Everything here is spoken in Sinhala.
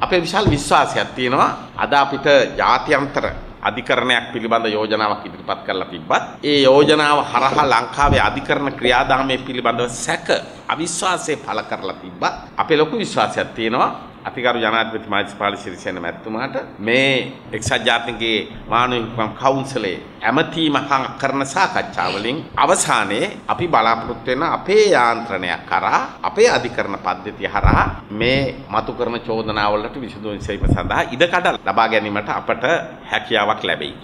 අපේ විශාල විශ්වාසයක් තියෙනවා. අද අපිට ජාත්‍යන්තර අධිකරණයක් පිළිබඳ යෝජනාවක් ඉදිරිපත් කරලා තිබ්බත් ඒ යෝජනාව හරහා ලංකාවේ අධිකරණ ක්‍රියාදාමය පිළිබඳව සැක අවිශ්වාසය පළ කරලා තිබ්බත් අපේ ලොකු විශ්වාසයක් තියෙනවා. අතිගරු ජනාධිපති මෛත්‍රීපාල සිරිසේන මැතිතුමාට මේ එක්සත් ජාතීන්ගේ මානව හිමිකම් කවුන්සිලේ ඇමතීම හා කරන සාකච්ඡා වලින් අවසානයේ අපි බලාපොරොත්තු වෙන අපේ යාන්ත්‍රණයක් කරා අපේ අධිකරණ පද්ධතිය හරහා මේ මතු කරන චෝදනාවලට විසඳුම් සෙවීම සඳහා ඉඩකඩ ලබා ගැනීමට අපට හැකියාවක් ලැබෙයි